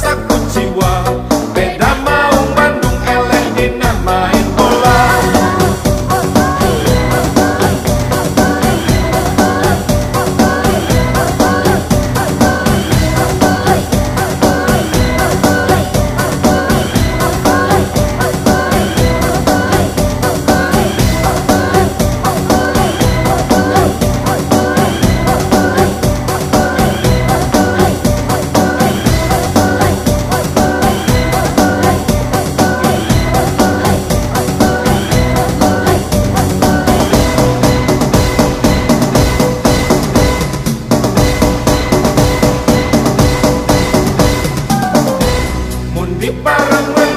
Sako di parang